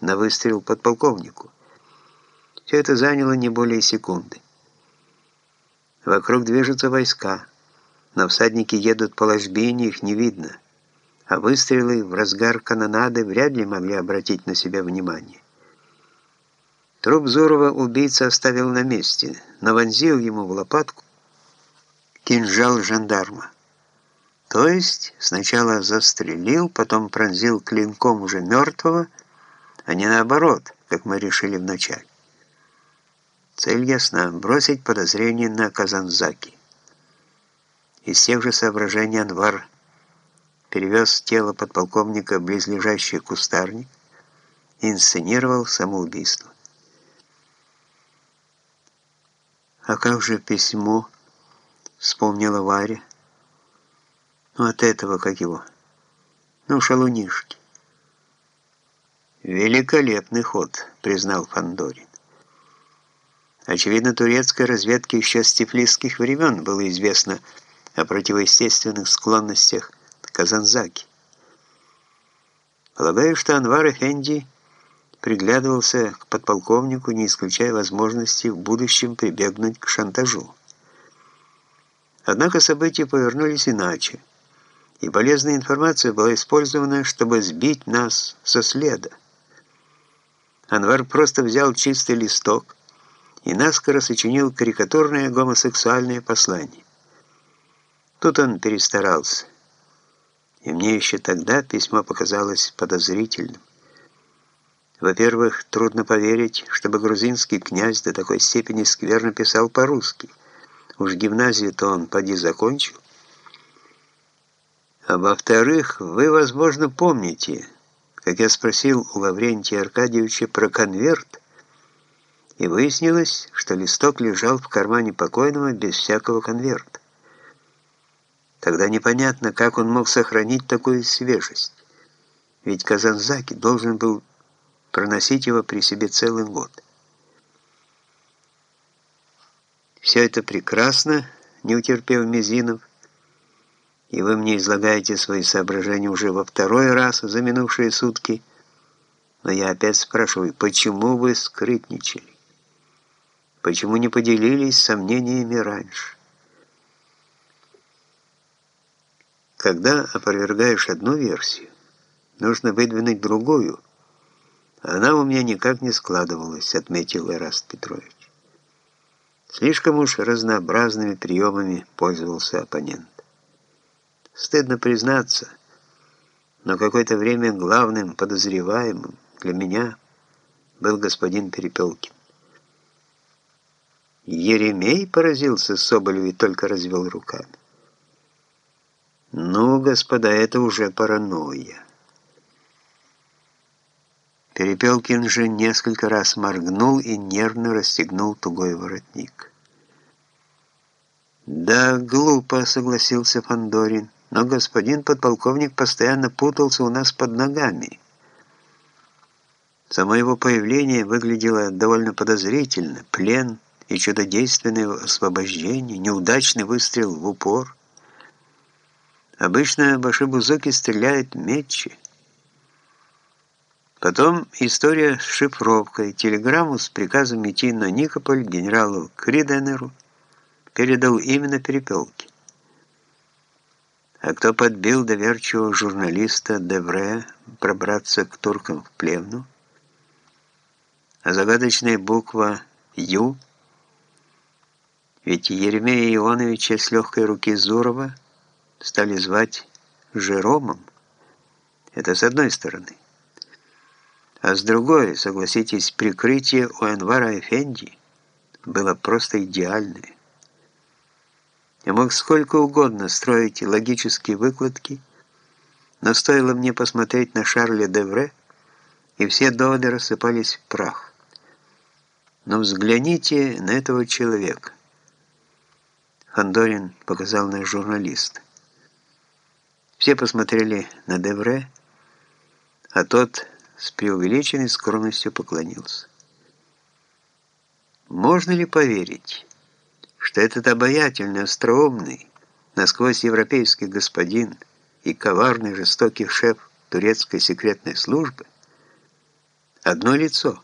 на выстрел подполковнику. Все это заняло не более секунды. Вокруг движутся войска, но всадники едут по ложбине, их не видно, а выстрелы в разгар канонады вряд ли могли обратить на себя внимание. Труп Зурова убийца оставил на месте, но вонзил ему в лопатку кинжал жандарма. То есть сначала застрелил, потом пронзил клинком уже мертвого, а не наоборот, как мы решили вначале. Цель ясна – бросить подозрение на Казанзаки. Из тех же соображений Анвар перевез тело подполковника в близлежащий кустарник и инсценировал самоубийство. «А как же письмо?» — вспомнила Варя. «Ну, от этого как его? Ну, шалунишки». «Великолепный ход», — признал Фандорин. Очевидно, турецкой разведке еще с тифлисских времен было известно о противоестественных склонностях Казанзаки. Полагаю, что Анвар Эфенди приглядывался к подполковнику, не исключая возможности в будущем прибегнуть к шантажу. Однако события повернулись иначе, и полезная информация была использована, чтобы сбить нас со следа. Анвар просто взял чистый листок, и наскоро сочинил карикатурное гомосексуальное послание. Тут он перестарался, и мне еще тогда письмо показалось подозрительным. Во-первых, трудно поверить, чтобы грузинский князь до такой степени скверно писал по-русски. Уж гимназию-то он поди закончил. А во-вторых, вы, возможно, помните, как я спросил у Лаврентия Аркадьевича про конверт, и выяснилось, что листок лежал в кармане покойного без всякого конверта. Тогда непонятно, как он мог сохранить такую свежесть. Ведь Казанзаки должен был проносить его при себе целый год. Все это прекрасно, не утерпев Мизинов, и вы мне излагаете свои соображения уже во второй раз за минувшие сутки, но я опять спрашиваю, почему вы скрытничали? Почему не поделились сомнениями раньше? Когда опровергаешь одну версию, нужно выдвинуть другую. Она у меня никак не складывалась, отметил Эраст Петрович. Слишком уж разнообразными приемами пользовался оппонент. Стыдно признаться, но какое-то время главным подозреваемым для меня был господин Перепелкин. Еремей поразился Соболев и только развел руками. Ну, господа, это уже паранойя. Перепелкин же несколько раз моргнул и нервно расстегнул тугой воротник. «Да, глупо», — согласился Фандорин, «но господин подполковник постоянно путался у нас под ногами». Само его появление выглядело довольно подозрительно. Плен — и чудодейственное освобождение, неудачный выстрел в упор. Обычно башибузуки стреляют метче. Потом история с шифровкой. Телеграмму с приказом идти на Никополь генералу Криденеру передал именно Перепелки. А кто подбил доверчивого журналиста Девре пробраться к туркам в Плевну? А загадочная буква «Ю» Ведь Еремея Ионовича с легкой руки Зурова стали звать Жеромом. Это с одной стороны. А с другой, согласитесь, прикрытие у Анвара Эфенди было просто идеальное. Я мог сколько угодно строить логические выкладки, но стоило мне посмотреть на Шарля Девре, и все доводы рассыпались в прах. Но взгляните на этого человека. Фандорин показал на журналист. Все посмотрели на Девре, а тот с преувеличенной скромностью поклонился. Можно ли поверить, что этот обаятельный, остроумный, насквозь европейский господин и коварный жестокий шеф турецкой секретной службы Одно лицо.